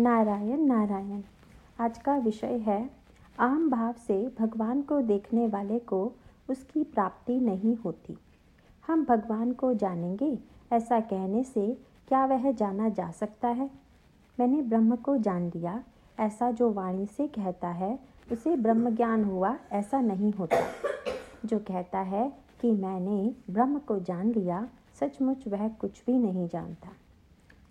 नारायण नारायण। आज का विषय है, आम भाव से भगवान को देखने वाले को उसकी प्राप्ति नहीं होती। हम भगवान को जानेंगे, ऐसा कहने से क्या वह जाना जा सकता है? मैंने ब्रह्म को जान लिया, ऐसा जो वाणी से कहता है, उसे ब्रह्म ज्ञान हुआ, ऐसा नहीं होता। जो कहता है कि मैंने ब्रह्म को जान लिया, सचमुच वह कुछ भी नहीं जानता।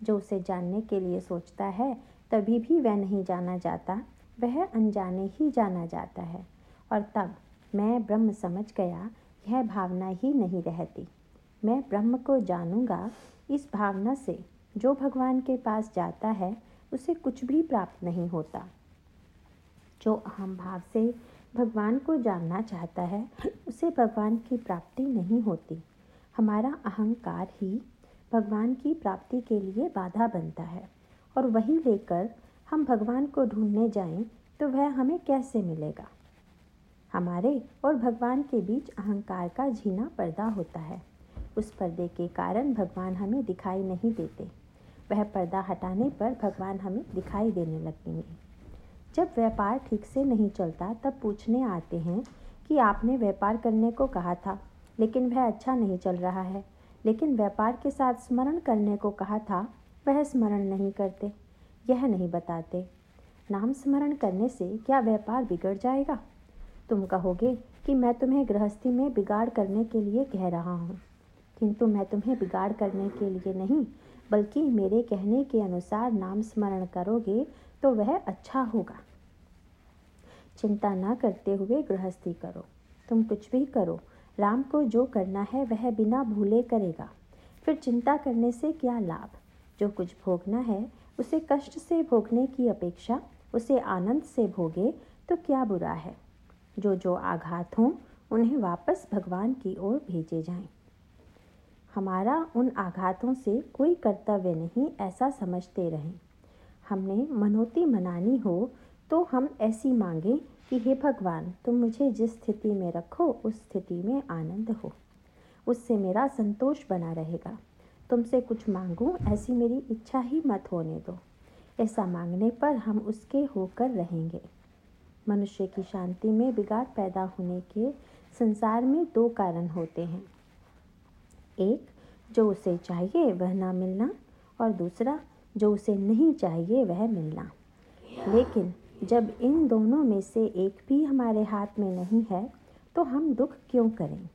जो उसे जानने के लिए सोचता है तभी भी वह नहीं जाना जाता, वह अनजाने ही जाना जाता है। और तब मैं ब्रह्म समझ गया, यह भावना ही नहीं रहती। मैं ब्रह्म को जानूँगा, इस भावना से जो भगवान के पास जाता है, उसे कुछ भी प्राप्त नहीं होता। जो अहम भाव से भगवान को जानना चाहता है, उसे भगवान की प्राप्ति नहीं होती। हमारा अहंकार ही भगवान की प्राप्ति के लिए बाधा बनता है। और वही लेकर हम भगवान को ढूँढने जाएँ तो वह हमें कैसे मिलेगा? हमारे और भगवान के बीच अहंकार का झीना पर्दा होता है। उस पर्दे के कारण भगवान हमें दिखाई नहीं देते। वह पर्दा हटाने पर भगवान हमें दिखाई देने लगेंगे। जब व्यापार ठीक से नहीं चलता, तब पूछने आते हैं कि आपने व्यापार करने को कहा था, लेकिन वह अच्छा नहीं चल रहा है। लेकिन व्यापार के साथ स्मरण करने को कहा था वह स्मरण नहीं करते, यह नहीं बताते। नाम स्मरण करने से क्या व्यापार बिगड़ जाएगा? तुम कहोगे कि मैं तुम्हें गृहस्थी में बिगाड़ करने के लिए कह रहा हूँ। किंतु मैं तुम्हें बिगाड़ करने के लिए नहीं, बल्कि मेरे कहने के अनुसार नाम स्मरण करोगे तो वह अच्छा होगा। चिंता न करते हुए गृहस्थी करो। तुम कुछ भी करो, राम को जो करना है वह बिना भूले करेगा। फिर चिंता करने से क्या लाभ? जो कुछ भोगना है, उसे कष्ट से भोगने की अपेक्षा उसे आनंद से भोगे तो क्या बुरा है? जो जो आघात हों, उन्हें वापस भगवान की ओर भेजे जाएँ। हमारा उन आघातों से कोई कर्तव्य नहीं, ऐसा समझते रहें। हमने मनोती मनानी हो तो हम ऐसी मांगें कि हे भगवान, तुम मुझे जिस स्थिति में रखो, उस स्थिति में आनंद हो। उससे मेरा संतोष बना रहेगा। तुमसे कुछ मांगूं, ऐसी मेरी इच्छा ही मत होने दो। ऐसा मांगने पर हम उसके होकर रहेंगे। मनुष्य की शांति में बिगाड़ पैदा होने के संसार में दो कारण होते हैं। एक, जो उसे चाहिए वह ना मिलना, और दूसरा, जो उसे नहीं चाहिए वह मिलना। लेकिन जब इन दोनों में से एक भी हमारे हाथ में नहीं है तो हम दुख क्यों करें?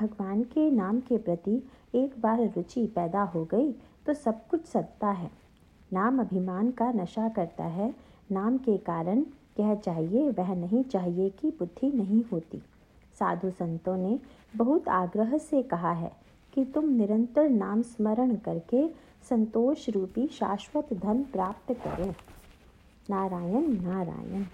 भगवान के नाम के प्रति एक बार रुचि पैदा हो गई तो सब कुछ सत्ता है। नाम अभिमान का नशा करता है। नाम के कारण यह चाहिए, वह नहीं चाहिए की बुद्धि नहीं होती। साधु संतों ने बहुत आग्रह से कहा है कि तुम निरंतर नाम स्मरण करके संतोष रूपी शाश्वत धन प्राप्त करो। नारायण नारायण।